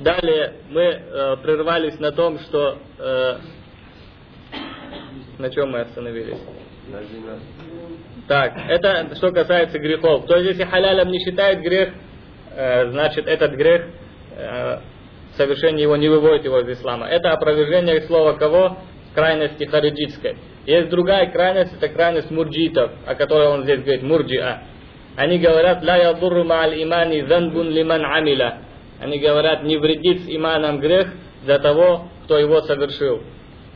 Далее мы э, прервались на том, что э, на чем мы остановились? Так, это что касается грехов. То есть, если халялем не считает грех, э, значит этот грех э, совершение его не выводит его из ислама. Это опровержение слова кого? Крайности хариджитской. Есть другая крайность, это крайность мурджитов, о которой он здесь говорит, мурджиа. Они говорят, ла ядурру ма'аль имани занбун лиман амиля. Они говорят, не вредит с иманом грех для того, кто его совершил.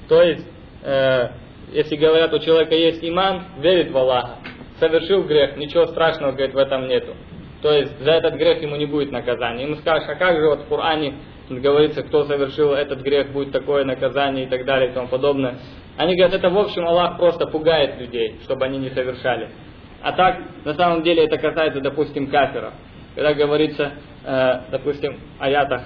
То есть, э, если говорят, у человека есть иман, верит в Аллаха, совершил грех, ничего страшного, говорит, в этом нету. То есть, за этот грех ему не будет наказания. Ему скажешь, а как же вот в Коране говорится, кто совершил этот грех, будет такое наказание и так далее и тому подобное. Они говорят, это в общем Аллах просто пугает людей, чтобы они не совершали. А так, на самом деле, это касается, допустим, кафиров. Когда говорится, э, допустим, аятах,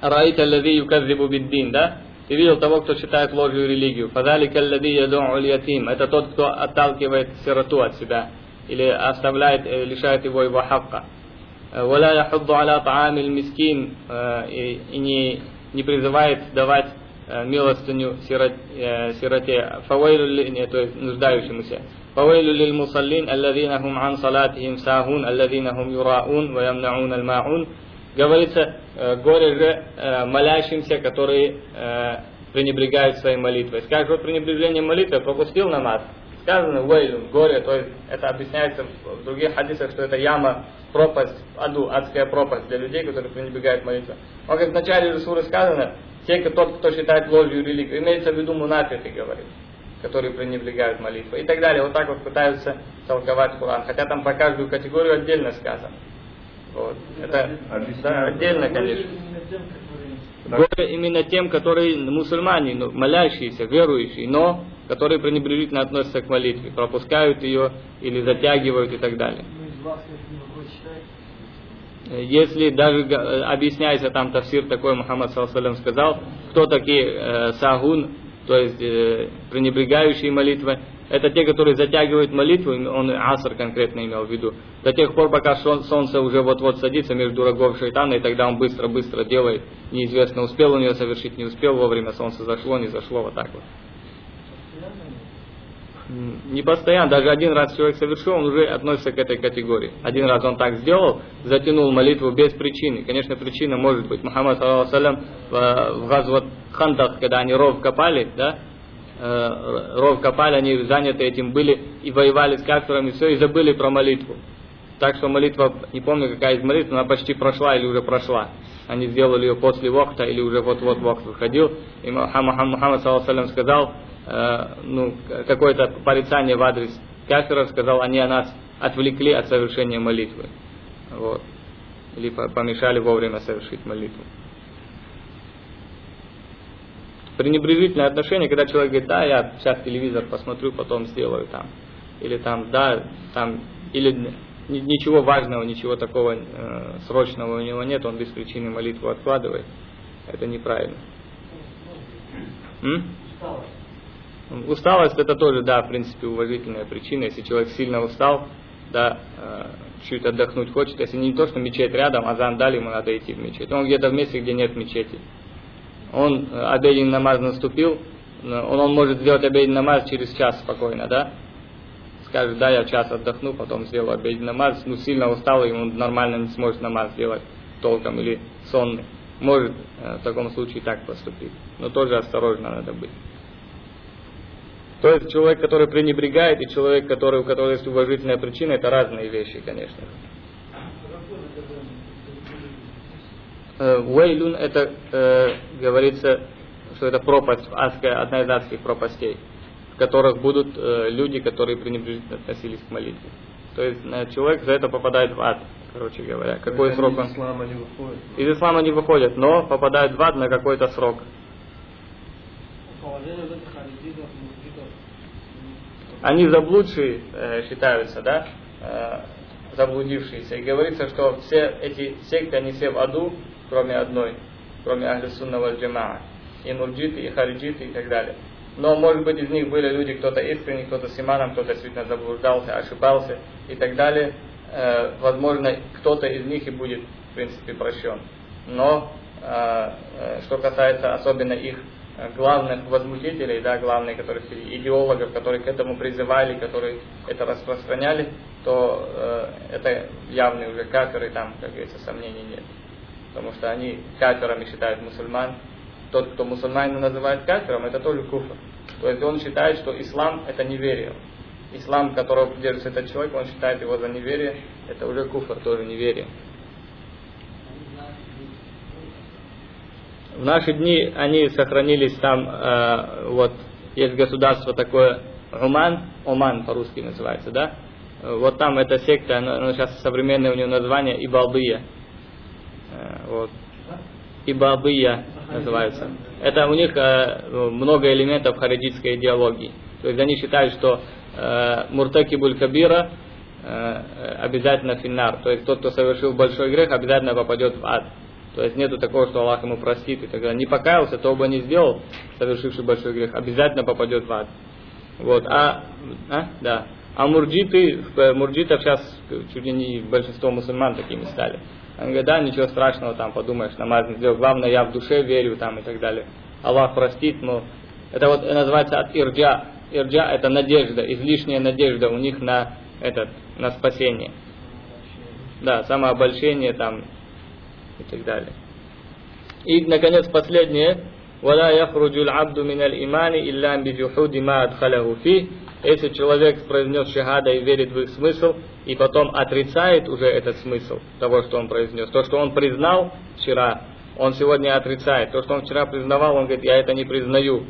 «Раита лади юказзибу биддин», да? Ты видел того, кто считает ложью религию. «Фадалика лади яду'у ятим». Это тот, кто отталкивает сироту от себя. Или оставляет, э, лишает его его хакка. «Валя яхудду аля таамиль мискин». Э, и не, не призывает давать Э, Э, милостыню э, сироте, фавайлю, то есть нуждающемуся. Фавайлю лил мусаллин, аллазина хум ан салатихим сахун, аллазина хум юраун, ваямнаун аль-маун. Говорится, э, горе же молящимся, которые пренебрегают своей молитвой. Скажешь, вот пренебрежение молитвы, пропустил намаз, сказано вейлюн, горе, то есть это объясняется в других хадисах, что это яма, пропасть, аду, адская пропасть для людей, которые пренебрегают молитвой. Но как в начале суры сказано, те, тот, кто считает ложью религию, имеется в виду мунафиты, говорит, которые пренебрегают молитвой и так далее. Вот так вот пытаются толковать Коран, хотя там про каждую категорию отдельно сказано. Вот. Это да, отдельно, конечно. Горе именно тем, которые мусульмане, ну, молящиеся, верующие, но которые пренебрежительно относятся к молитве, пропускают ее или затягивают и так далее. Если даже объясняется там тафсир такой, Мухаммад саллаллаху сказал, кто такие э, сагун, то есть э, пренебрегающие молитвы, это те, которые затягивают молитву, он аср конкретно имел в виду, до тех пор, пока солнце уже вот-вот садится между рогов шайтана, и тогда он быстро-быстро делает, неизвестно, успел он ее совершить, не успел, вовремя солнце зашло, не зашло, вот так вот не постоянно, даже один раз человек совершил, он уже относится к этой категории. Один раз он так сделал, затянул молитву без причины. Конечно, причина может быть. Мухаммад, саллям, в Газват Хандах, когда они ров копали, да, э, ров копали, они заняты этим были и воевали с кафирами, все, и забыли про молитву. Так что молитва, не помню какая из молитв, она почти прошла или уже прошла. Они сделали ее после вокта или уже вот-вот вокт выходил. И Мухаммад, Мухаммад саллаллаху сказал, Э, ну, какое-то порицание в адрес кафиров, сказал, они нас отвлекли от совершения молитвы. Вот. Или помешали вовремя совершить молитву. Пренебрежительное отношение, когда человек говорит, да, я сейчас телевизор посмотрю, потом сделаю там. Или там, да, там, или ничего важного, ничего такого э, срочного у него нет, он без причины молитву откладывает. Это неправильно. М? Усталость это тоже, да, в принципе, уважительная причина. Если человек сильно устал, да, э, чуть отдохнуть хочет, если не то, что мечеть рядом, а дали, ему надо идти в мечеть. Он где-то в месте, где нет мечети. Он э, обеденный намаз наступил, он, он может сделать обеденный намаз через час спокойно, да? Скажет, да, я час отдохну, потом сделаю обеденный намаз, ну сильно устал, и он нормально не сможет намаз сделать толком или сонный. Может э, в таком случае так поступить. Но тоже осторожно надо быть. То есть человек, который пренебрегает, и человек, который, у которого есть уважительная причина, это разные вещи, конечно. Уэйлюн э, это э, говорится, что это пропасть, адская, одна из адских пропастей, в которых будут э, люди, которые пренебрежительно относились к молитве. То есть э, человек за это попадает в ад, короче говоря. Какой срок он? Из ислама не выходит. Из ислама не выходит, но попадает в ад на какой-то срок. Положение они заблудшие э, считаются, да, э, заблудившиеся. И говорится, что все эти секты, они все в аду, кроме одной, кроме Ахли Сунна Джамаа. И мурджиты, и хариджиты, и так далее. Но, может быть, из них были люди, кто-то искренний, кто-то с иманом, кто-то действительно заблуждался, ошибался и так далее. Э, возможно, кто-то из них и будет принципе, прощен. Но э, э, что касается особенно их главных возмутителей, да, главных которые, идеологов, которые к этому призывали, которые это распространяли, то э, это явные уже каферы, там, как говорится, сомнений нет. Потому что они каферами считают мусульман. Тот, кто мусульманина называет кафером, это тоже куфр. То есть он считает, что ислам это неверие. Ислам, которого придерживается этот человек, он считает его за неверие, это уже куфр, тоже неверие. В наши дни они сохранились там, э, вот есть государство такое, Уман, Оман по-русски называется, да? Вот там эта секта, она, она сейчас современное у нее название Ибалбия. Э, вот. Ибабия называется. Это у них э, много элементов харидитской идеологии. То есть они считают, что э, Муртакибуль Кабира э, обязательно финнар. То есть тот, кто совершил большой грех, обязательно попадет в ад. То есть нету такого, что Аллах ему простит и далее. Не покаялся, то бы не сделал, совершивший большой грех, обязательно попадет в ад. Вот, а, а, да. А мурджиты, мурджитов сейчас чуть ли не большинство мусульман такими стали. Он говорит, да, ничего страшного, там, подумаешь, намаз не сделал. Главное, я в душе верю, там, и так далее. Аллах простит, но это вот называется от ирджа. Ирджа – это надежда, излишняя надежда у них на этот, на спасение. Да, самообольщение там и так далее. И, наконец, последнее. ولا يخرج العبد من الإيمان إلا بجحود ما أدخله فيه если человек произнес шахада и верит в их смысл, и потом отрицает уже этот смысл того, что он произнес, то, что он признал вчера, он сегодня отрицает. То, что он вчера признавал, он говорит, я это не признаю.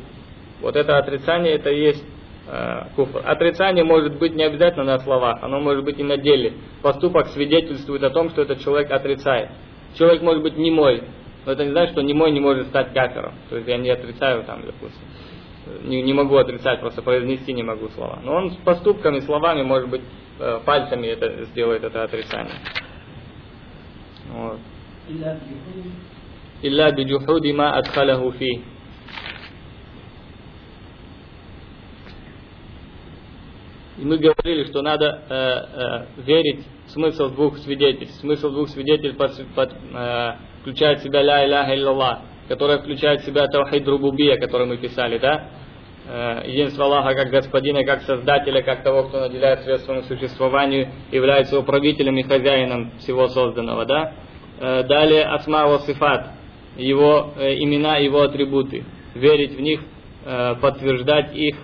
Вот это отрицание, это и есть э, куфр. Отрицание может быть не обязательно на словах, оно может быть и на деле. Поступок свидетельствует о том, что этот человек отрицает. Человек может быть немой, но это не значит, что немой не может стать кафером. То есть я не отрицаю там, допустим не, не могу отрицать, просто произнести не могу слова. Но он с поступками, словами, может быть, э, пальцами это сделает это отрицание. Вот. Илля биджухуди ма адхаляху фи. И мы говорили, что надо э, э, верить в смысл двух свидетельств. Смысл двух свидетельств под, под, э, включает в себя ля иляха иллаллах которая включает в себя Таухид Рубубия, который мы писали, да? Э, единство Аллаха как Господина, как Создателя, как того, кто наделяет средством к существованию, является управителем и хозяином всего созданного, да? Э, далее Асма Сифат, его э, имена, его атрибуты. Верить в них, подтверждать их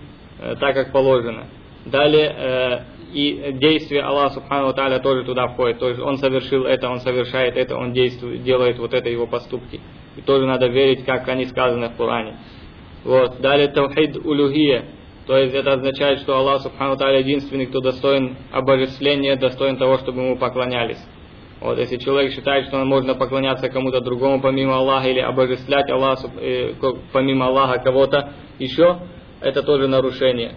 так, как положено. Далее и действие Аллаха Субхану Тааля тоже туда входит. То есть он совершил это, он совершает это, он действует, делает вот это его поступки. И тоже надо верить, как они сказаны в Коране. Вот. Далее Таухид Улюхия. То есть это означает, что Аллах Субхану Тааля единственный, кто достоин обожествления, достоин того, чтобы ему поклонялись. Вот, если человек считает, что можно поклоняться кому-то другому помимо Аллаха или обожествлять Аллаха, э, помимо Аллаха кого-то еще, это тоже нарушение.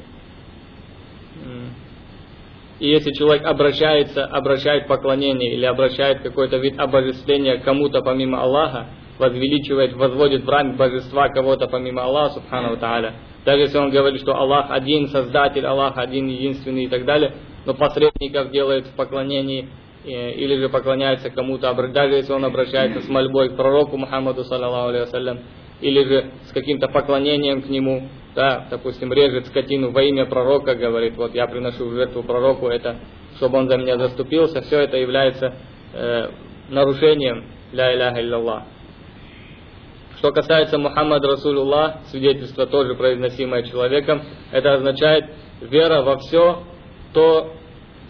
И если человек обращается, обращает поклонение или обращает какой-то вид обожествления кому-то помимо Аллаха, возвеличивает, возводит в ранг божества кого-то помимо Аллаха, субхану тааля. Даже если он говорит, что Аллах один, Создатель, Аллах один, единственный и так далее, но посредников делает в поклонении э, или же поклоняется кому-то, даже если он обращается с мольбой к пророку Мухаммаду, саллаллаху алейhi или же с каким-то поклонением к нему, да, допустим, режет скотину во имя пророка, говорит, вот я приношу в жертву пророку, это, чтобы он за меня заступился, все это является э, нарушением ля иляха илляллах. Что касается Мухаммад Расулуллах, свидетельство тоже произносимое человеком, это означает вера во все то,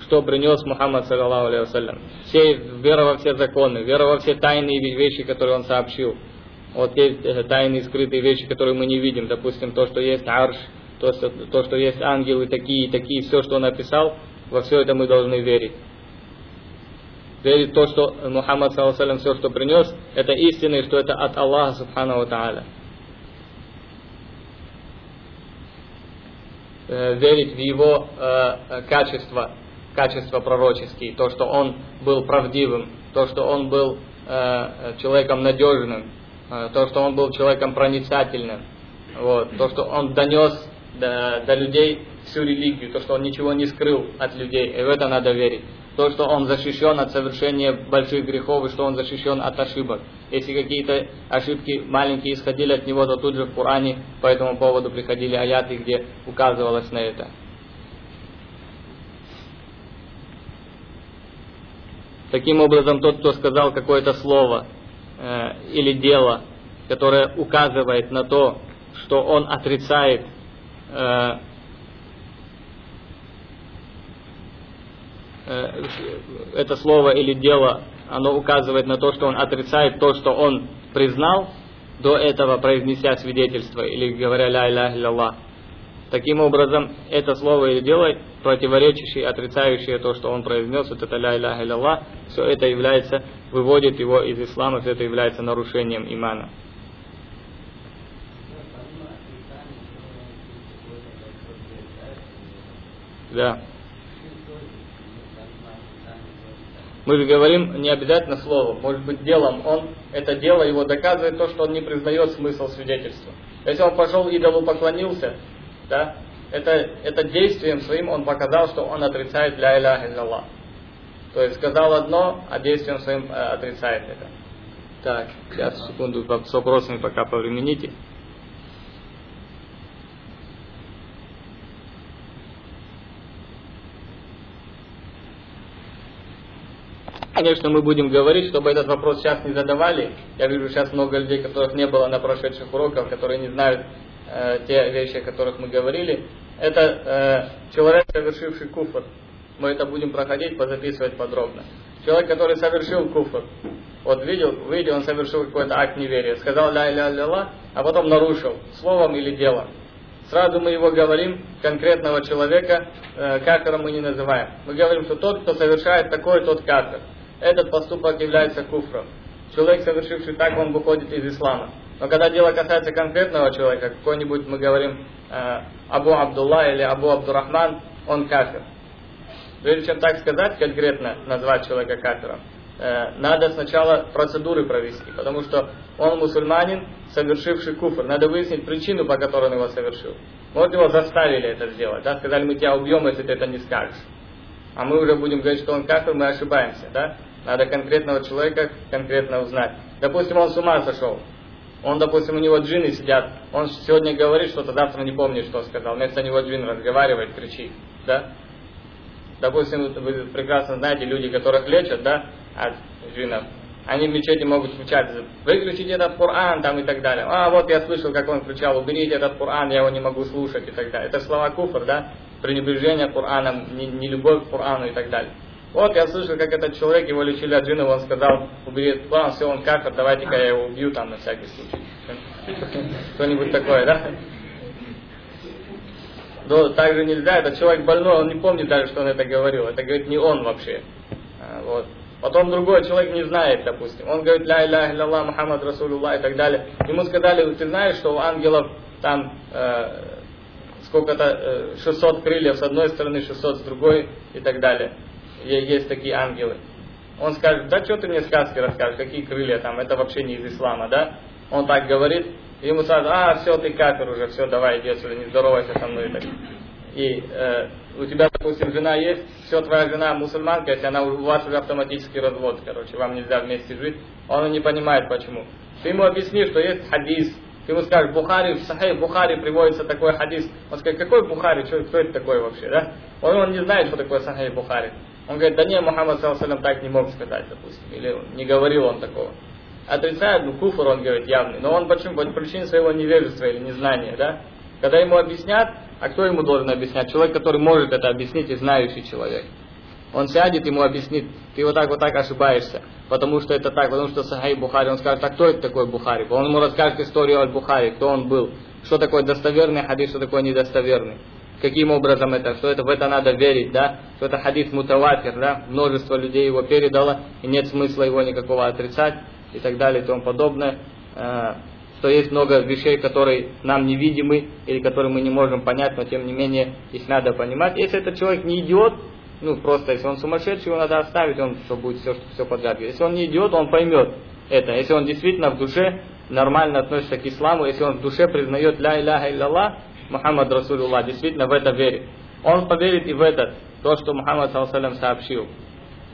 что принес Мухаммад, саллаллаху Все, вера во все законы, вера во все тайные вещи, которые он сообщил. Вот есть э, тайные скрытые вещи, которые мы не видим. Допустим, то, что есть арш, то, что, то, что есть ангелы такие, такие, все, что он написал, во все это мы должны верить верить то, что Мухаммад, саллаху все, что принес, это истина, и что это от Аллаха, субхану тааля. Э, верить в его э, качества, качества пророческие, то, что он был правдивым, то, что он был э, человеком надежным, э, то, что он был человеком проницательным, вот, то, что он донес до, до людей всю религию, то, что он ничего не скрыл от людей, и в это надо верить. то, что он защищен от совершения больших грехов и что он защищен от ошибок. Если какие-то ошибки маленькие исходили от него, то тут же в Коране по этому поводу приходили аяты, где указывалось на это. Таким образом, тот, кто сказал какое-то слово э, или дело, которое указывает на то, что он отрицает э, Э, это слово или дело, оно указывает на то, что он отрицает то, что он признал, до этого произнеся свидетельство или говоря ля иля илlallah. Таким образом, это слово или дело, противоречащее, отрицающее то, что он произнес, вот это ля иля илlallah, все это является, выводит его из ислама, все это является нарушением имана. Да. Мы же говорим не обязательно словом, может быть делом. Он, это дело его доказывает то, что он не признает смысл свидетельства. Если он пошел идолу поклонился, да, это, это действием своим он показал, что он отрицает ля иля илlallah. То есть сказал одно, а действием своим э, отрицает это. Так, сейчас, секунду, с вопросами пока повремените. Конечно, мы будем говорить, чтобы этот вопрос сейчас не задавали. Я вижу сейчас много людей, которых не было на прошедших уроках, которые не знают э, те вещи, о которых мы говорили. Это э, человек, совершивший куфр. Мы это будем проходить, позаписывать подробно. Человек, который совершил куфр. Вот видел, видел, он совершил какой-то акт неверия. Сказал ля ля ля ля, а потом нарушил словом или делом. Сразу мы его говорим, конкретного человека, э, кафером мы не называем. Мы говорим, что тот, кто совершает такой, тот кафер этот поступок является куфром. Человек, совершивший так, он выходит из ислама. Но когда дело касается конкретного человека, какой-нибудь, мы говорим, э, Абу Абдулла или Абу Абдурахман, он кафир. Прежде чем так сказать, конкретно назвать человека кафиром, э, надо сначала процедуры провести, потому что он мусульманин, совершивший куфр. Надо выяснить причину, по которой он его совершил. Вот его заставили это сделать, да, сказали, мы тебя убьем, если ты это не скажешь. А мы уже будем говорить, что он кафир, мы ошибаемся, да? Надо конкретного человека конкретно узнать. Допустим, он с ума сошел. Он, допустим, у него джины сидят. Он сегодня говорит что-то, завтра не помнит, что сказал. Вместо него джин разговаривает, кричит. Да? Допустим, вы прекрасно знаете, люди, которых лечат, да, от джинов, они в мечети могут кричать, выключите этот Коран там и так далее. А, вот я слышал, как он кричал, уберите этот Коран, я его не могу слушать и так далее. Это слова куфр, да, пренебрежение Кораном, не, не любовь к Корану и так далее. Вот я слышал, как этот человек, его лечили от джина, он сказал, убери план, все, он кафир, давайте-ка я его убью там на всякий случай. Что-нибудь такое, да? Но также нельзя, этот человек больной, он не помнит даже, что он это говорил. Это говорит не он вообще. А, вот. Потом другой человек не знает, допустим. Он говорит, ля иля илlallah, Мухаммад Расулуллах и так далее. Ему сказали, ты знаешь, что у ангелов там э, сколько-то э, 600 крыльев с одной стороны, 600 с другой и так далее есть такие ангелы. Он скажет, да что ты мне сказки расскажешь, какие крылья там, это вообще не из ислама, да? Он так говорит, и ему сразу, а, все, ты кафир уже, все, давай, иди отсюда, не здоровайся со мной. Так. и э, у тебя, допустим, жена есть, все, твоя жена мусульманка, если она у вас уже автоматический развод, короче, вам нельзя вместе жить, он не понимает почему. Ты ему объясни, что есть хадис, ты ему скажешь, Бухари, в Сахай Бухари приводится такой хадис. Он скажет, какой Бухари, что, кто это такой вообще, да? Он, он не знает, что такое Сахай Бухари. Он говорит, да не, Мухаммад саллаллаху так не мог сказать, допустим, или не говорил он такого. Отрицает, ну куфр, он говорит, явный. Но он почему? По причине своего невежества или незнания, да? Когда ему объяснят, а кто ему должен объяснять? Человек, который может это объяснить и знающий человек. Он сядет, ему объяснит, ты вот так вот так ошибаешься, потому что это так, потому что Сахай Бухари, он скажет, а кто это такой Бухари? Он ему расскажет историю о Бухари, кто он был, что такое достоверный хадис, что такое недостоверный. Каким образом это? Что это в это надо верить, да? Что это хадис мутаватир, да? Множество людей его передало, и нет смысла его никакого отрицать, и так далее, и тому подобное. Э, что есть много вещей, которые нам невидимы, или которые мы не можем понять, но тем не менее их надо понимать. Если этот человек не идиот, ну просто если он сумасшедший, его надо оставить, он что будет все, все подряд. Если он не идиот, он поймет это. Если он действительно в душе нормально относится к исламу, если он в душе признает ля иляха илляллах, Мухаммад Расулуллах действительно в это верит. Он поверит и в этот, то, что Мухаммад саллаллаху сообщил.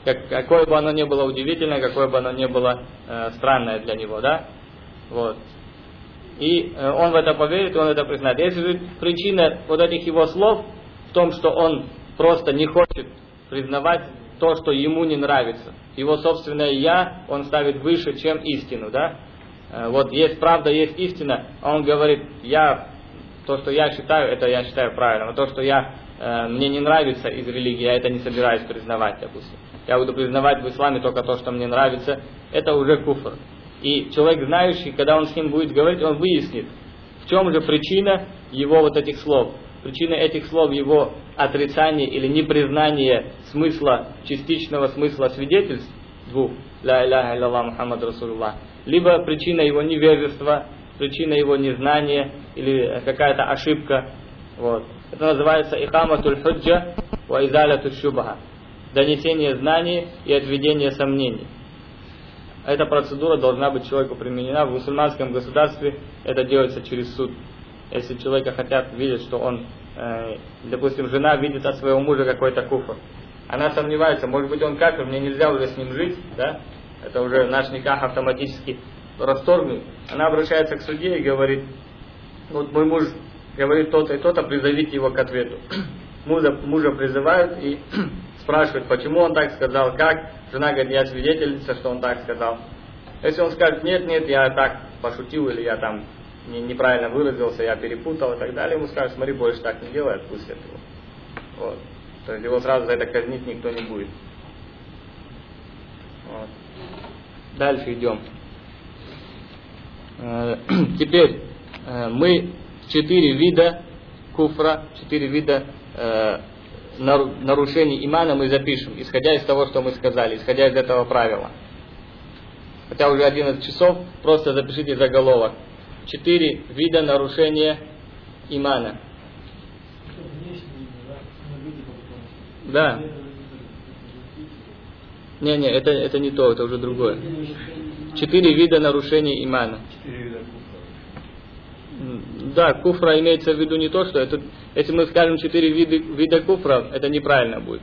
как, какое бы оно ни было удивительное, какое бы оно ни было э, странное для него, да? Вот. И э, он в это поверит, он это признает. Если же причина вот этих его слов в том, что он просто не хочет признавать то, что ему не нравится. Его собственное «я» он ставит выше, чем истину, да? Э, вот есть правда, есть истина, а он говорит, я, то, что я считаю, это я считаю правильным, а то, что я, э, мне не нравится из религии, я это не собираюсь признавать, допустим. Я буду признавать в исламе только то, что мне нравится, это уже куфр. И человек знающий, когда он с ним будет говорить, он выяснит, в чем же причина его вот этих слов. Причина этих слов его отрицание или непризнание смысла, частичного смысла свидетельств двух, ля иляха илlallah Мухаммад Расулуллах, либо причина его невежества, причина его незнания или какая-то ошибка. Вот. Это называется ихаматуль худжа ва изаляту шубха. Донесение знаний и отведение сомнений. Эта процедура должна быть человеку применена. В мусульманском государстве это делается через суд. Если человека хотят видеть, что он, э, допустим, жена видит от своего мужа какой-то куфр. Она сомневается, может быть он кафир, мне нельзя уже с ним жить, да? Это уже наш никах автоматически расторгнут. Она обращается к судье и говорит, вот мой муж говорит то-то и то-то, призовите его к ответу. Мужа, мужа призывают и спрашивают, почему он так сказал, как. Жена говорит, я свидетельница, что он так сказал. Если он скажет, нет, нет, я так пошутил, или я там не, неправильно выразился, я перепутал и так далее, ему скажут, смотри, больше так не делай, отпусти его. Вот. То есть его сразу за это казнить никто не будет. Вот. Дальше идем. Э, теперь э, мы четыре вида куфра, четыре вида э, нарушений имана мы запишем, исходя из того, что мы сказали, исходя из этого правила. Хотя уже 11 часов, просто запишите заголовок. Четыре вида нарушения имана. Да. Не, не, это, это не то, это уже другое. Четыре вида нарушений имана. Да, куфра имеется в виду не то, что это, если мы скажем четыре вида, вида куфра, это неправильно будет.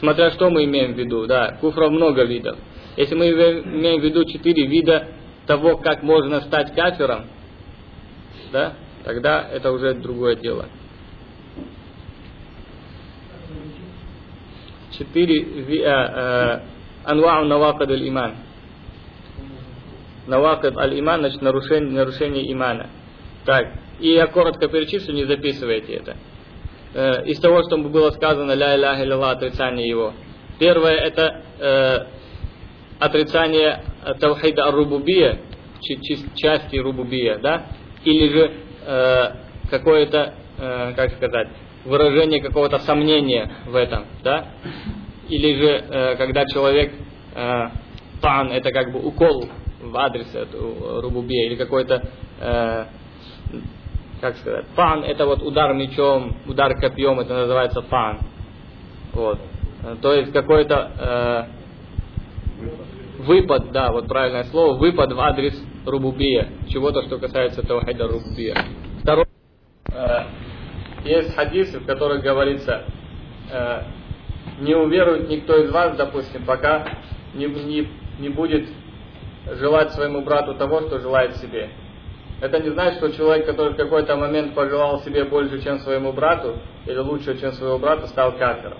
Смотря что мы имеем в виду, да, куфра много видов. Если мы имеем в виду четыре вида того, как можно стать кафером, да, тогда это уже другое дело. Четыре а, а, анвау навакад аль-иман. Навакад аль-иман, значит нарушение, нарушение имана. Так, и я коротко перечислю, не записывайте это. Э, из того, что было сказано, ля иляха илля отрицание его. Первое это э, отрицание тавхида рубубия, части рубубия, да, или же э, какое-то, э, как сказать, выражение какого-то сомнения в этом, да, или же э, когда человек э, пан, это как бы укол в адрес эту рубубия, или какой-то э, как сказать, пан это вот удар мечом, удар копьем, это называется пан. Вот. То есть какой-то э, выпад, да, вот правильное слово, выпад в адрес рубубия, чего-то, что касается тавхида рубубия. Второе, э, есть хадисы, в которых говорится, э, не уверует никто из вас, допустим, пока не, не, не будет желать своему брату того, что желает себе. Это не значит, что человек, который в какой-то момент пожелал себе больше, чем своему брату, или лучше, чем своего брата, стал кафером.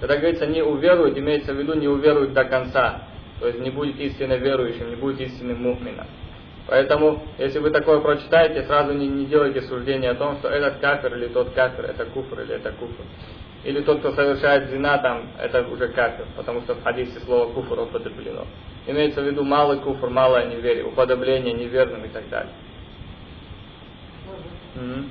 Когда говорится не уверует, имеется в виду не уверует до конца. То есть не будет истинно верующим, не будет истинным мухмином. Поэтому, если вы такое прочитаете, сразу не, не делайте суждения о том, что этот кафер или тот кафер, это куфр или это куфр. Или тот, кто совершает зина, там, это уже кафер, потому что в хадисе слово куфр употреблено. Имеется в виду малый куфр, малое неверие, уподобление неверным и так далее. Mm-hmm.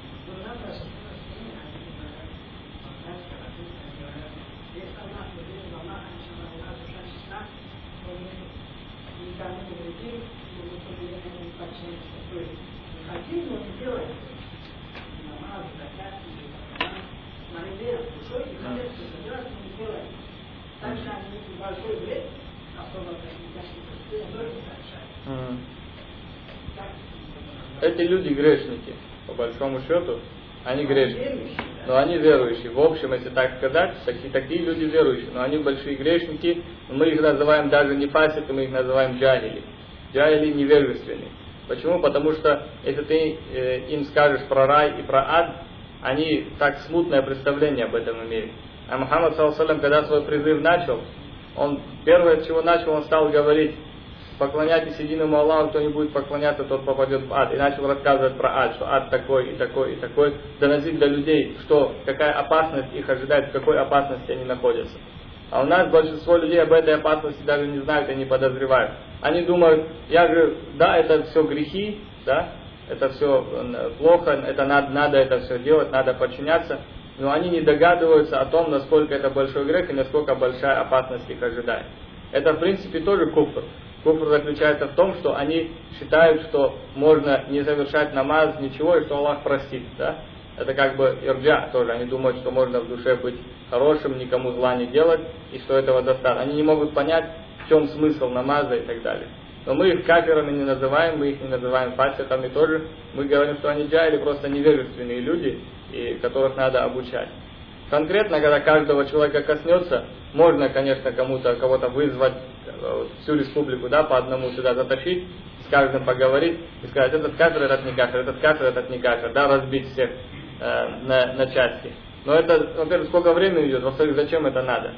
Эти люди грешники по большому счету, они грешники. но они верующие. В общем, если так сказать, такие, такие люди верующие, но они большие грешники, мы их называем даже не фаситы, мы их называем джахили. Джахили невежественные. Почему? Потому что если ты э, им скажешь про рай и про ад, они так смутное представление об этом имеют. А Мухаммад, когда свой призыв начал, он первое, с чего начал, он стал говорить, поклоняйтесь единому Аллаху, кто не будет поклоняться, тот попадет в ад. И начал рассказывать про ад, что ад такой и такой и такой, доносить до людей, что какая опасность их ожидает, в какой опасности они находятся. А у нас большинство людей об этой опасности даже не знают и не подозревают. Они думают, я же, да, это все грехи, да, это все плохо, это надо, надо это все делать, надо подчиняться, но они не догадываются о том, насколько это большой грех и насколько большая опасность их ожидает. Это, в принципе, тоже куфр. Куфр заключается в том, что они считают, что можно не совершать намаз, ничего, и что Аллах простит. Да? Это как бы ирджа тоже. Они думают, что можно в душе быть хорошим, никому зла не делать, и что этого достаточно. Они не могут понять, в чем смысл намаза и так далее. Но мы их каферами не называем, мы их не называем фасиками тоже. Мы говорим, что они джайли просто невежественные люди, и которых надо обучать. Конкретно, когда каждого человека коснется, можно, конечно, кому-то, кого-то вызвать, э, всю республику, да, по одному сюда затащить, с каждым поговорить и сказать, этот кафир, этот не кафир, этот кафир, этот не кафир, да, разбить всех э, на, на части. Но это, во-первых, сколько времени идет, во-вторых, зачем это надо?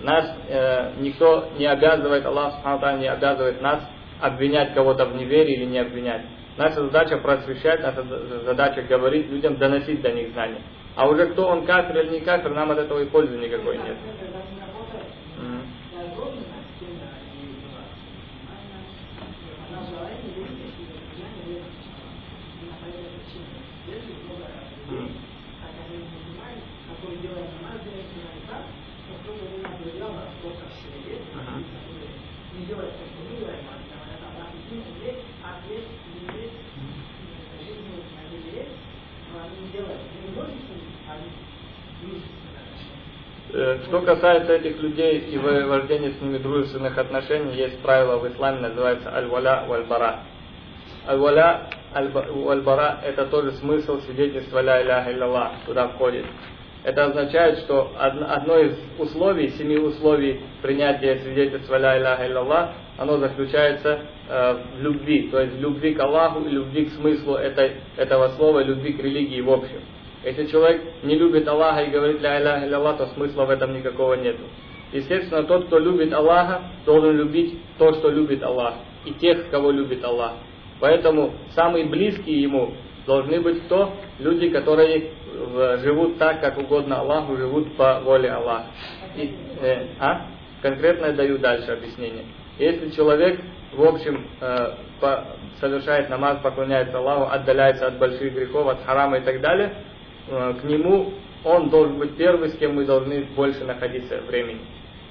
Нас э, никто не обязывает, Аллах не обязывает нас обвинять кого-то в неверии или не обвинять. Наша задача просвещать, наша задача говорить людям, доносить до них знания. А уже кто он кафир или не кафир, нам от этого и пользы никакой нет. Что касается этих людей и вождения с ними дружественных отношений, есть правило в исламе, называется аль-валя валь-бара. Аль-валя валь-бара это тоже смысл свидетельства ля иляха илляллах, туда входит. Это означает, что одно из условий, семи условий принятия свидетельства ля иляха илляллах, оно заключается э, в любви, то есть в любви к Аллаху и любви к смыслу этой, этого слова, любви к религии в общем. Если человек не любит Аллаха и говорит ля иляха илlallah, то смысла в этом никакого нет. Естественно, тот, кто любит Аллаха, должен любить то, что любит Аллах, и тех, кого любит Аллах. Поэтому самые близкие ему должны быть кто? Люди, которые живут так, как угодно Аллаху, живут по воле Аллаха. И, э, а? Конкретно я даю дальше объяснение. Если человек, в общем, э, по, совершает намаз, поклоняется Аллаху, отдаляется от больших грехов, от харама и так далее, к нему, он должен быть первый, с кем мы должны больше находиться времени.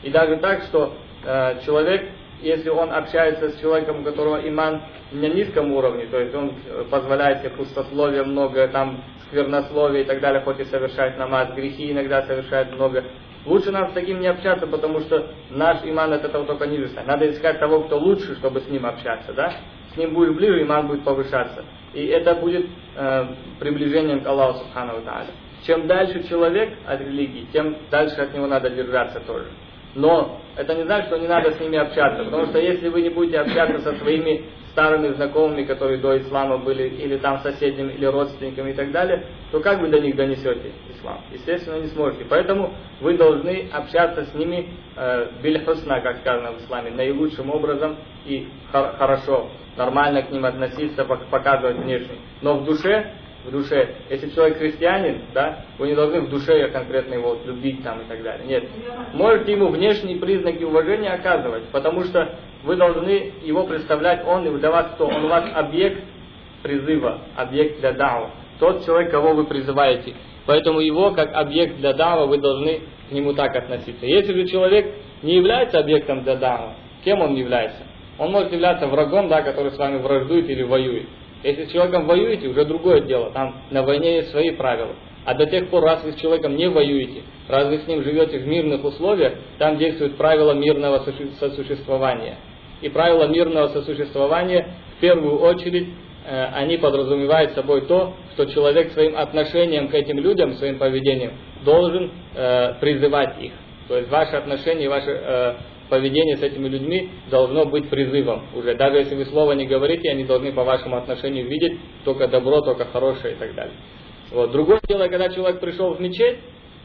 И даже так, что э, человек, если он общается с человеком, у которого иман на низком уровне, то есть он э, позволяет себе пустословие много, там сквернословие и так далее, хоть и совершает намаз, грехи иногда совершает много. Лучше нам с таким не общаться, потому что наш иман от этого только ниже Надо искать того, кто лучше, чтобы с ним общаться, да? С ним будешь ближе, иман будет повышаться. И это будет э, приближением к Аллаху Субхану Тааля. Чем дальше человек от религии, тем дальше от него надо держаться тоже. Но это не значит, что не надо с ними общаться, потому что если вы не будете общаться со своими старыми знакомыми, которые до ислама были, или там соседями, или родственниками и так далее, то как вы до них донесете ислам? Естественно, не сможете. Поэтому вы должны общаться с ними э, бильхусна, как сказано в исламе, наилучшим образом и хорошо нормально к ним относиться, показывать внешне. Но в душе, в душе, если человек христианин, да, вы не должны в душе конкретно его любить там и так далее. Нет. Можете ему внешние признаки уважения оказывать, потому что вы должны его представлять, он для вас кто? Он у вас объект призыва, объект для дау. Тот человек, кого вы призываете. Поэтому его, как объект для дава, вы должны к нему так относиться. Если же человек не является объектом для дава, кем он является? Он может являться врагом, да, который с вами враждует или воюет. Если с человеком воюете, уже другое дело. Там на войне есть свои правила. А до тех пор, раз вы с человеком не воюете, раз вы с ним живете в мирных условиях, там действуют правила мирного сосуществования. И правила мирного сосуществования в первую очередь э, они подразумевают собой то, что человек своим отношением к этим людям, своим поведением, должен э, призывать их. То есть ваше отношение, ваше э, поведение с этими людьми должно быть призывом уже. Даже если вы слова не говорите, они должны по вашему отношению видеть только добро, только хорошее и так далее. Вот. Другое дело, когда человек пришел в мечеть,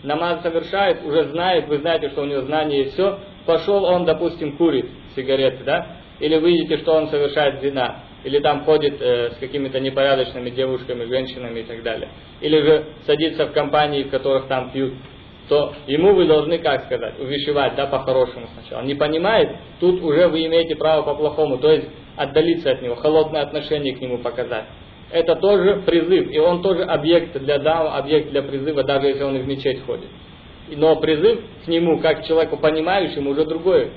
намаз совершает, уже знает, вы знаете, что у него знание и все, пошел он, допустим, курит сигареты, да, или вы видите, что он совершает вина, или там ходит э, с какими-то непорядочными девушками, женщинами и так далее, или же садится в компании, в которых там пьют, то ему вы должны, как сказать, увещевать, да, по-хорошему сначала. Он не понимает, тут уже вы имеете право по-плохому, то есть отдалиться от него, холодное отношение к нему показать. Это тоже призыв, и он тоже объект для дава, объект для призыва, даже если он и в мечеть ходит. Но призыв к нему, как к человеку понимающему, уже другое.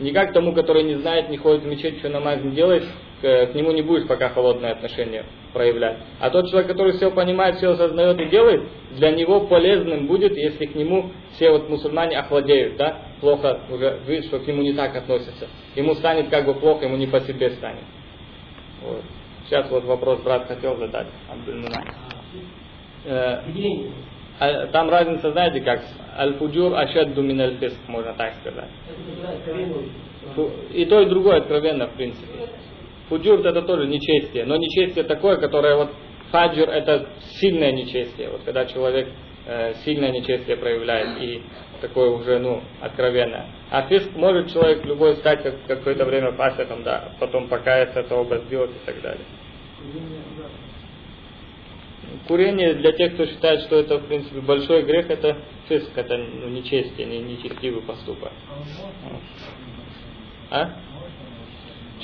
Не как тому, который не знает, не ходит в мечеть, что намаз не делает, к, к нему не будешь пока холодное отношение проявлять. А тот человек, который все понимает, все осознает и делает, для него полезным будет, если к нему все вот мусульмане охладеют, да, плохо уже видят, что к нему не так относятся. Ему станет как бы плохо, ему не по себе станет. Вот. Сейчас вот вопрос брат хотел задать, Абдульмина. Э, а, там разница, знаете, как الفجور أشد من ال можно так сказать. И то, и другое откровенно, в принципе. فجور это тоже нечестие, но нечестие такое, которое вот فجور это сильное нечестие, вот когда человек э, сильное нечестие проявляет и такое уже, ну, откровенное. А فسق может человек любой стать как, какое-то время фасиком, да, потом покаяться, توبة сделать и так далее. Курение для тех, кто считает, что это, в принципе, большой грех, это фиск, это ну, нечестие, не, нечестивый поступок. А?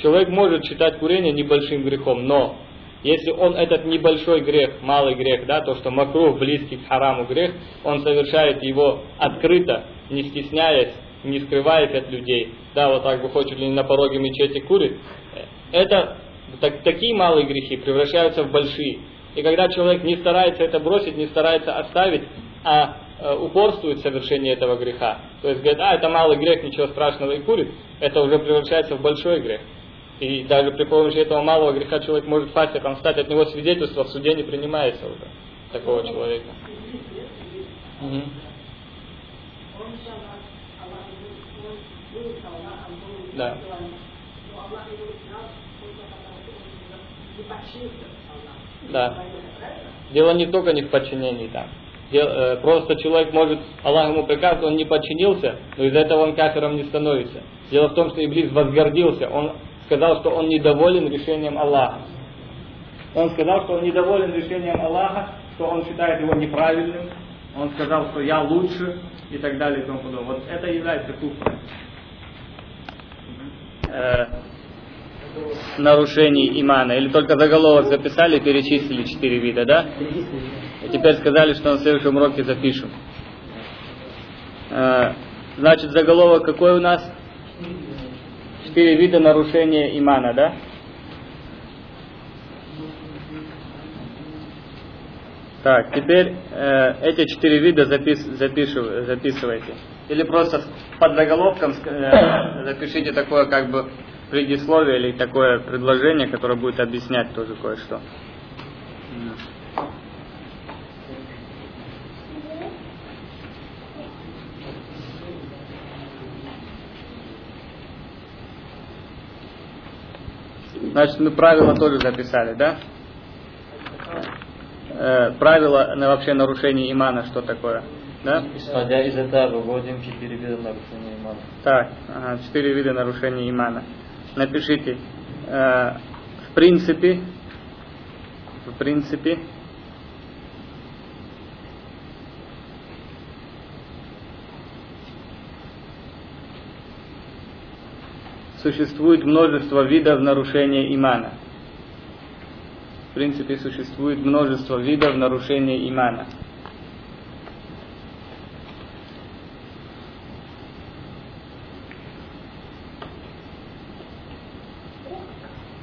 Человек может считать курение небольшим грехом, но если он этот небольшой грех, малый грех, да, то, что макрух, близкий к хараму грех, он совершает его открыто, не стесняясь, не скрываясь от людей, да, вот так бы хочет ли на пороге мечети курит, это так, такие малые грехи превращаются в большие. И когда человек не старается это бросить, не старается оставить, а э, упорствует в совершении этого греха, то есть говорит, а, это малый грех, ничего страшного и курит, это уже превращается в большой грех. И даже при помощи этого малого греха человек может фасиком стать, от него свидетельство в суде не принимается уже такого человека. Угу. Да. Да. Дело не только не в подчинении там. Дело, э, просто человек может, Аллах ему приказывает, он не подчинился, но из-за этого он кафером не становится. Дело в том, что Иблис возгордился, он сказал, что он недоволен решением Аллаха. Он сказал, что он недоволен решением Аллаха, что он считает его неправильным. Он сказал, что я лучше и так далее и тому подобное. Вот это является куфром. Э, нарушений имана. Или только заголовок записали, перечислили четыре вида, да? И теперь сказали, что на следующем уроке запишем. Э, значит, заголовок какой у нас? четыре вида нарушения имана, да? Так, теперь э, эти четыре вида запис, запишу, записывайте. Или просто под заголовком э, запишите такое как бы предисловие или такое предложение, которое будет объяснять тоже кое-что. Значит, мы правила тоже записали, да? Э, правила на вообще нарушение имана, что такое? Да? Исходя из этого выводим четыре вида нарушения имана. Так, ага, четыре вида нарушения имана. Напишите. Э, в принципе, в принципе, существует множество видов нарушения имана. В принципе, существует множество видов нарушения имана.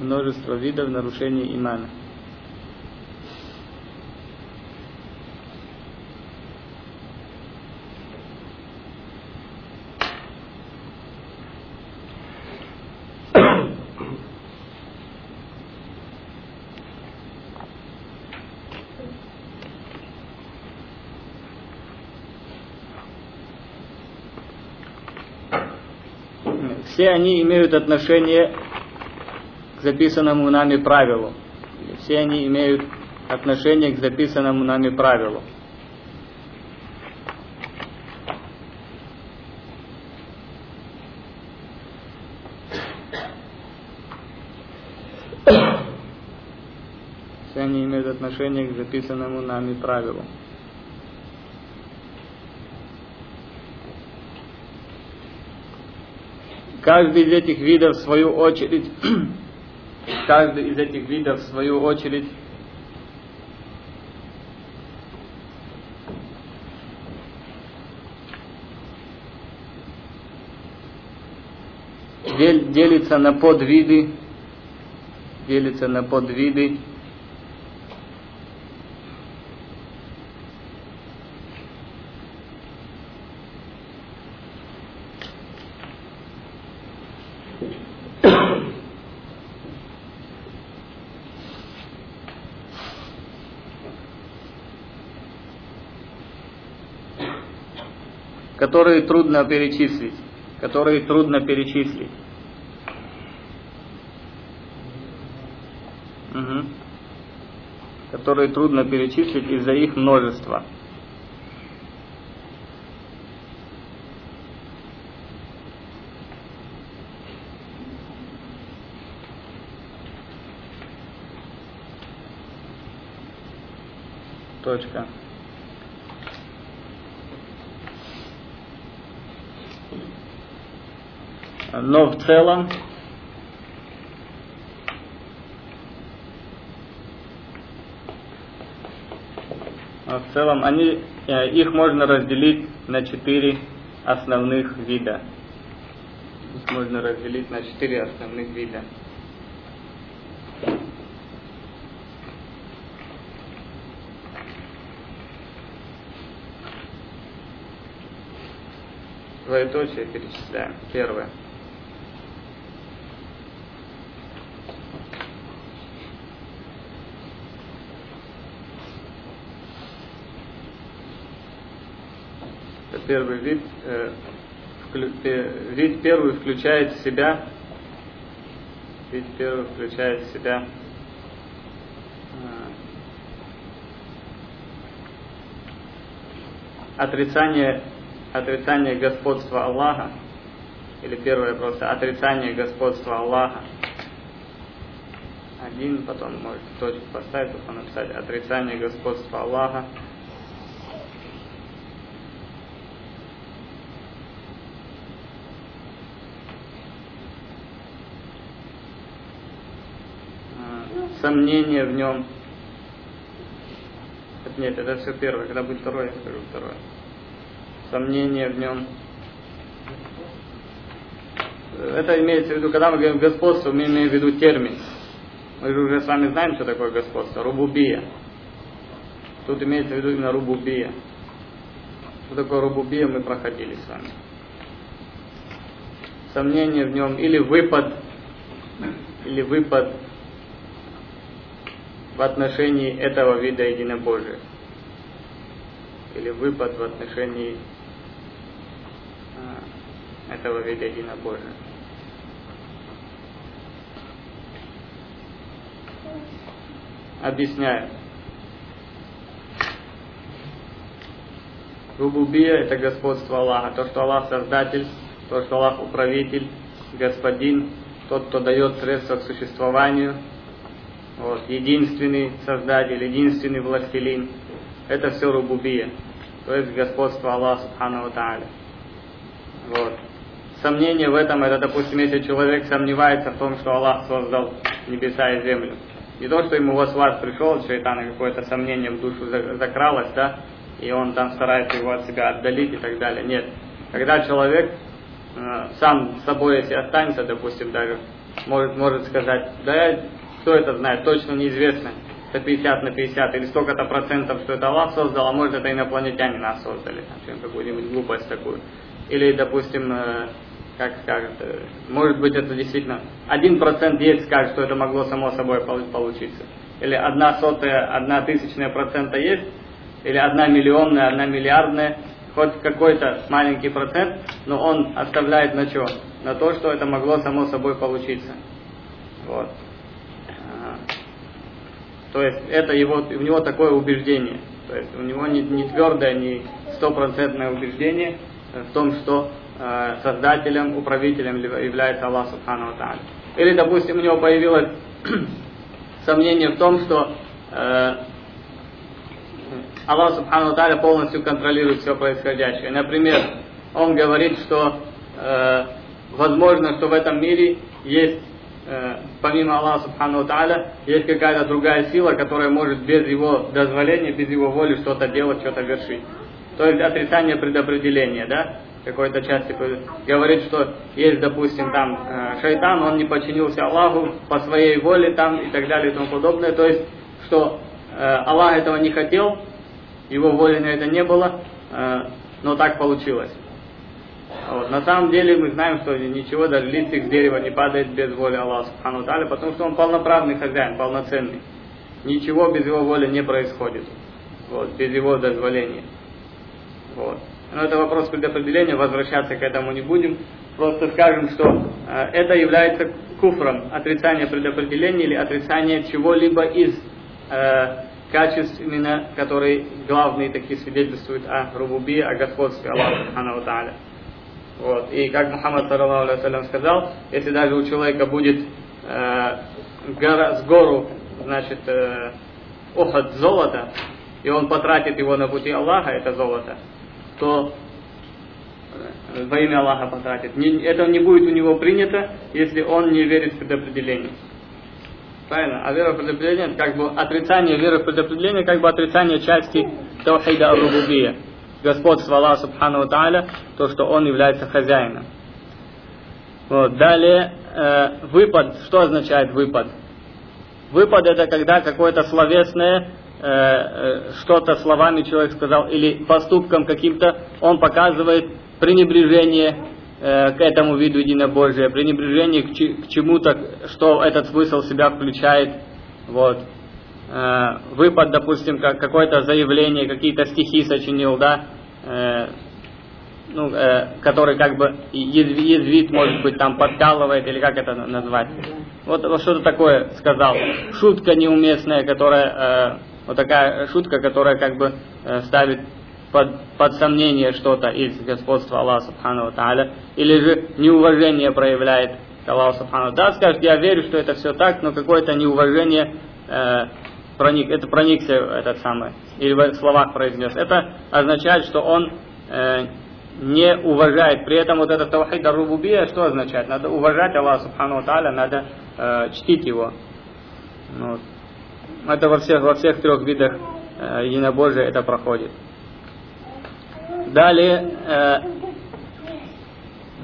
множество видов нарушений имана. все они имеют отношение записанному нами правилу. Все они имеют отношение к записанному нами правилу. Все они имеют отношение к записанному нами правилу. Каждый из этих видов в свою очередь, каждый из этих видов в свою очередь делится на подвиды, делится на подвиды, которые трудно перечислить, которые трудно перечислить. Угу. Которые трудно перечислить из-за их множества. Точка. Но в целом в целом они, э, их можно разделить на четыре основных вида. Их можно разделить на четыре основных вида. Двоеточие перечисляем. Первое. Первый вид, э, вид первый включает в себя, вид первый включает в себя э, отрицание, отрицание господства Аллаха, или первое просто отрицание господства Аллаха. Один, потом может точку поставить, потом написать отрицание господства Аллаха, сомнение в нем. Нет, это все первое. Когда будет второе, я скажу второе. Сомнение в нем. Это имеется в виду, когда мы говорим господство, мы имеем в виду термин. Мы же уже с вами знаем, что такое господство. Рубубия. Тут имеется в виду именно рубубия. Что такое рубубия, мы проходили с вами. Сомнение в нем или выпад, или выпад в отношении этого вида единобожия. Или выпад в отношении а, этого вида единобожия. Объясняю. Рубубия – это господство Аллаха. То, что Аллах создатель, то, что Аллах управитель, господин, тот, кто дает средства к существованию – вот, единственный Создатель, единственный Властелин. Это все рубубия, то есть господство Аллаха Субхану Тааля. Вот. Сомнение в этом, это, допустим, если человек сомневается в том, что Аллах создал небеса и землю. Не то, что ему вас пришел, шайтан, какое-то сомнение в душу закралось, да, и он там старается его от себя отдалить и так далее. Нет. Когда человек э, сам с собой, если останется, допустим, даже, может, может сказать, да я кто это знает, точно неизвестно. Это 50 на 50 или столько-то процентов, что это Аллах создал, а может это инопланетяне нас создали, там, какую-нибудь глупость такую. Или, допустим, э, как скажет, э, может быть это действительно, один процент есть, скажет, что это могло само собой получиться. Или одна сотая, одна тысячная процента есть, или одна миллионная, одна миллиардная, хоть какой-то маленький процент, но он оставляет на что? на то, что это могло само собой получиться. Вот. То есть это его, у него такое убеждение. То есть у него не, не твердое, не стопроцентное убеждение в том, что э, создателем, управителем является Аллах Субхану Тааля. Или, допустим, у него появилось сомнение в том, что э, Аллах Субхану Тааля полностью контролирует все происходящее. Например, он говорит, что э, возможно, что в этом мире есть помимо Аллаха Субхану Тааля, есть какая-то другая сила, которая может без его дозволения, без его воли что-то делать, что-то вершить. То есть отрицание предопределения, да? какой-то части говорит, что есть, допустим, там э, шайтан, он не подчинился Аллаху по своей воле там и так далее и тому подобное. То есть, что э, Аллах этого не хотел, его воли на это не было, э, но так получилось. Вот. На самом деле мы знаем, что ничего, даже листик с дерева не падает без воли Аллаха Субхану Таля, потому что он полноправный хозяин, полноценный. Ничего без его воли не происходит. Вот, без его дозволения. Вот. Но это вопрос предопределения, возвращаться к этому не будем. Просто скажем, что э, это является куфром, отрицание предопределения или отрицание чего-либо из э, качеств, именно которые главные такие свидетельствуют о рубубии, о господстве Аллаха Субхану. Вот. И как Мухаммад саллаллаху сказал, если даже у человека будет э, гора, с гору, значит, э, уход золота, и он потратит его на пути Аллаха, это золото, то э, во имя Аллаха потратит. Не, это не будет у него принято, если он не верит в предопределение. Правильно? А вера в предопределение, как бы отрицание веры в предопределение, как бы отрицание части Таухида Арубубия господство Аллаха Субхану Тааля, то, что Он является хозяином. Вот. Далее, э, выпад. Что означает выпад? Выпад это когда какое-то словесное, э, э, что-то словами человек сказал, или поступком каким-то, он показывает пренебрежение э, к этому виду единобожия, пренебрежение к, к чему-то, что этот смысл себя включает. Вот. Э, выпад, допустим, как какое-то заявление, какие-то стихи сочинил, да, э, ну, э, который как бы язвит, может быть, там подкалывает, или как это назвать. Вот, вот что-то такое сказал. Шутка неуместная, которая, э, вот такая шутка, которая как бы э, ставит под, под сомнение что-то из господства Аллаха Субхану Тааля, или же неуважение проявляет к Аллаху Субхану. Да, скажет, я верю, что это все так, но какое-то неуважение э, проник, это проникся этот самый, или в словах произнес. Это означает, что он э, не уважает. При этом вот это тавхид рубубия что означает? Надо уважать Аллаха Субхану Тааля, надо э, чтить его. Вот. Это во всех, во всех трех видах э, единобожия это проходит. Далее, э,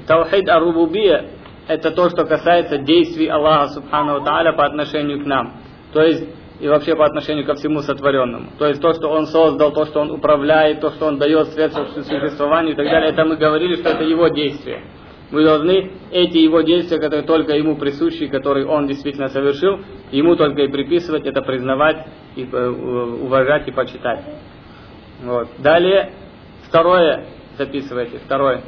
Таухид Арубубия это то, что касается действий Аллаха Субхану Тааля по отношению к нам. То есть и вообще по отношению ко всему сотворенному. То есть то, что он создал, то, что он управляет, то, что он дает к существованию и так далее, это мы говорили, что это его действия. Мы должны эти его действия, которые только ему присущи, которые он действительно совершил, ему только и приписывать, это признавать, и, э, уважать и почитать. Вот. Далее, второе, записывайте, второе.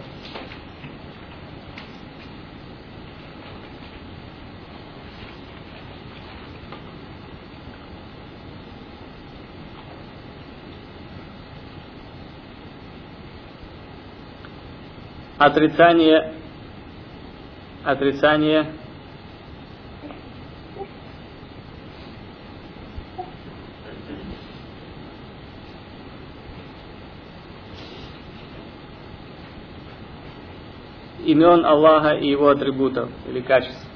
Отрицание, отрицание имен Аллаха и его атрибутов или качеств.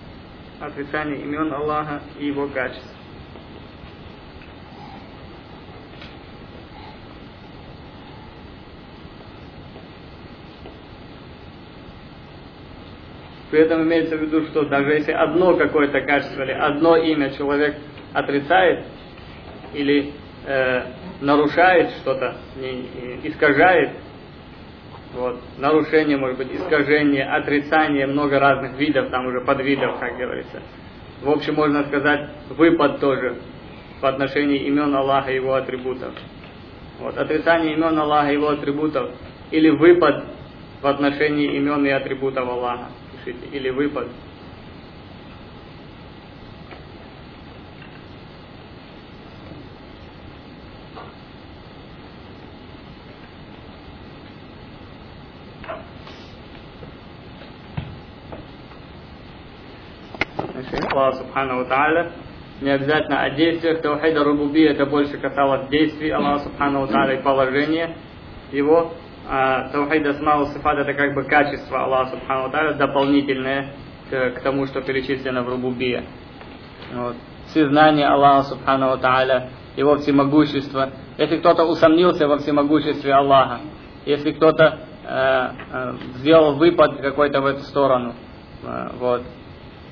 Отрицание имен Аллаха и его качеств. При этом имеется в виду, что даже если одно какое-то качество или одно имя человек отрицает или э, нарушает что-то, искажает, вот, нарушение, может быть, искажение, отрицание, много разных видов, там уже подвидов, как говорится. В общем, можно сказать, выпад тоже по отношению имен Аллаха и его атрибутов. Вот, отрицание имен Аллаха и его атрибутов или выпад в отношении имен и атрибутов Аллаха. Или выпад. Аллаха Субхану Тааля. Не обязательно о действиях Таухида Рубуби, это больше касалось действий Аллаха Субхану Тааля и положения его. А Таухид Асмау Сифат это как бы качество Аллаха Субхану Тааля, дополнительное к, к тому, что перечислено в Рубубия. Вот. Всезнание Аллаха Субхану Тааля, его всемогущество. Если кто-то усомнился во всемогуществе Аллаха, если кто-то э, э, сделал выпад какой-то в эту сторону, э, вот,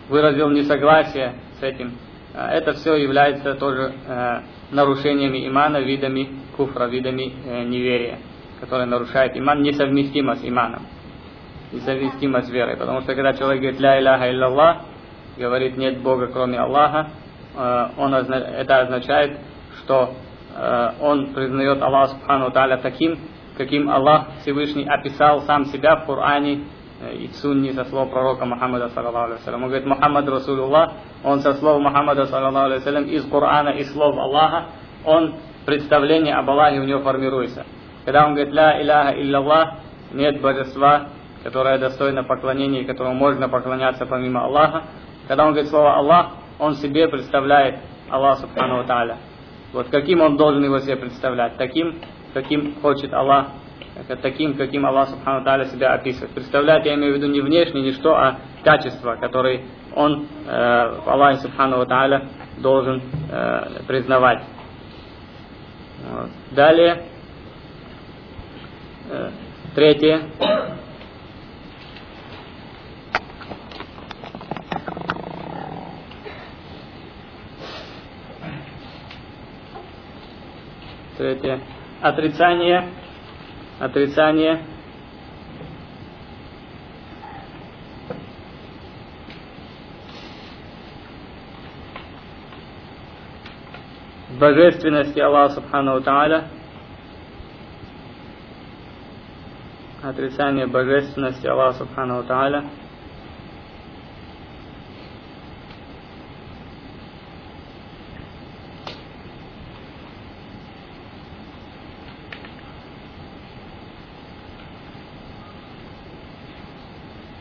выразил несогласие с этим, э, это все является тоже э, нарушениями имана, видами куфра, видами э, неверия, которые нарушают иман, несовместимо с иманом, несовместимо с верой. Потому что когда человек говорит «Ля иляха илляллах», говорит «нет Бога, кроме Аллаха», он, это означает, что он признает Аллаха Субхану Тааля таким, каким Аллах Всевышний описал сам себя в Коране Э, и в сунне со слов пророка Мухаммада, саллаллаху алейhi Он говорит, Мухаммад Расулуллах, он со слов Мухаммада, саллаллаху алейhi из Корана, из слов Аллаха, он представление об Аллахе у него формируется. Когда он говорит, ля иляха илляллах, нет божества, которое достойно поклонения и которому можно поклоняться помимо Аллаха. Когда он говорит слово Аллах, он себе представляет Аллах Субхану Тааля. Вот каким он должен его себе представлять? Таким, каким хочет Аллах таким, каким Аллах Субхану Тааля себя описывает. Представляет, я имею в виду не внешне, не что, а качество, которое он, э, Аллах Субхану Тааля, должен э, признавать. Вот. Далее, э, третье. Третье. Отрицание отрицание. божественности Аллаха Субхану Тааля, отрицание божественности Аллаха Субхану Тааля,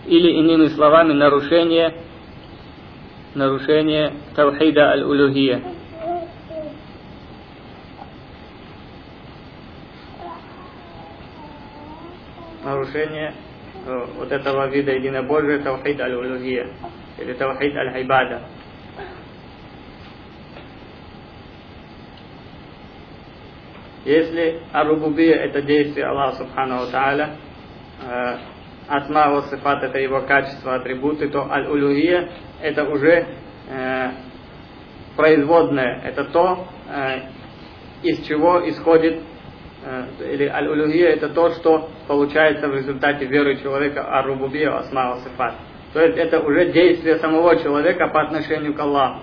или иными словами нарушение, нарушение тавхида аль-улухия. Нарушение э, вот этого вида единобожия тавхид аль-улухия или тавхид аль-хайбада. Если арубубия это действие Аллаха Субхану Тааля, э, сифат это его качество, атрибуты, то аль-улюхия это уже э, производное, это то, э, из чего исходит, или аль-улюхия это то, что получается в результате веры человека, а рубубия асма сифат. То есть это уже действие самого человека по отношению к Аллаху.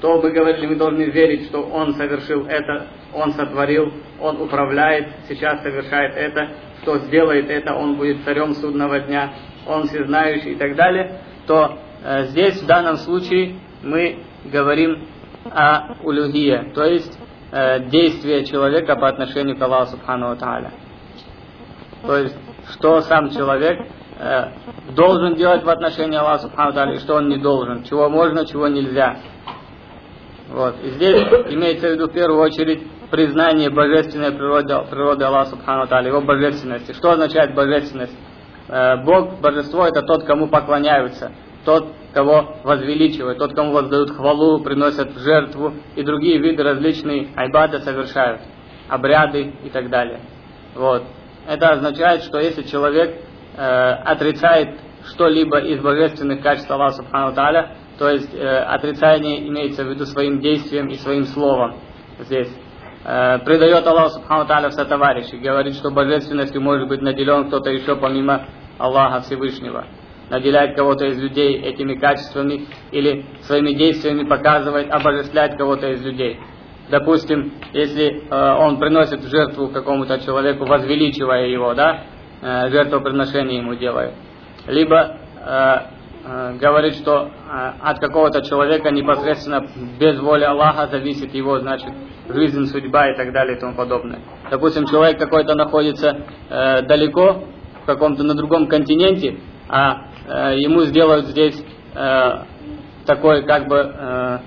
То мы говорили, мы должны верить, что Он совершил это, Он сотворил, Он управляет, сейчас совершает это, кто сделает это, он будет царем судного дня, он всезнающий и так далее, то э, здесь в данном случае мы говорим о улюгия, то есть э, действие человека по отношению к Аллаху Субхану Тааля. То есть, что сам человек э, должен делать в отношении Аллаха Субхану Тааля и что он не должен, чего можно, чего нельзя. Вот. И здесь имеется в виду в первую очередь признание божественной природы, природы Аллаха Субхану Тааля, его божественности. Что означает божественность? Э, Бог, божество это тот, кому поклоняются, тот, кого возвеличивают, тот, кому воздают хвалу, приносят жертву и другие виды различные айбады совершают, обряды и так далее. Вот. Это означает, что если человек э, отрицает что-либо из божественных качеств Аллаха Субхану Тааля, то есть э, отрицание имеется в виду своим действием и своим словом здесь э, предает Аллаху Субхану Тааля в сотоварищи, говорит, что божественностью может быть наделен кто-то еще помимо Аллаха Всевышнего. Наделяет кого-то из людей этими качествами или своими действиями показывает, обожествлять кого-то из людей. Допустим, если э, он приносит жертву какому-то человеку, возвеличивая его, да, э, жертвоприношение ему делает. Либо э, э, говорит, что э, от какого-то человека непосредственно без воли Аллаха зависит его, значит, жизнь, судьба и так далее и тому подобное. Допустим, человек какой-то находится э, далеко, в каком-то на другом континенте, а ему сделают здесь э, такой как бы, э,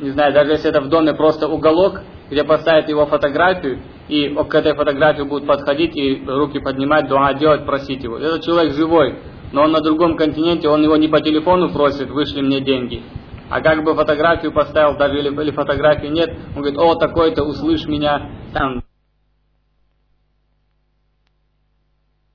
не знаю, даже если это в доме просто уголок, где поставят его фотографию, и к этой фотографии будут подходить и руки поднимать, дуа делать, просить его. Этот человек живой, но он на другом континенте, он его не по телефону просит, вышли мне деньги. А как бы фотографию поставил, даже или, или фотографии нет, он говорит, о, такой-то, услышь меня, там,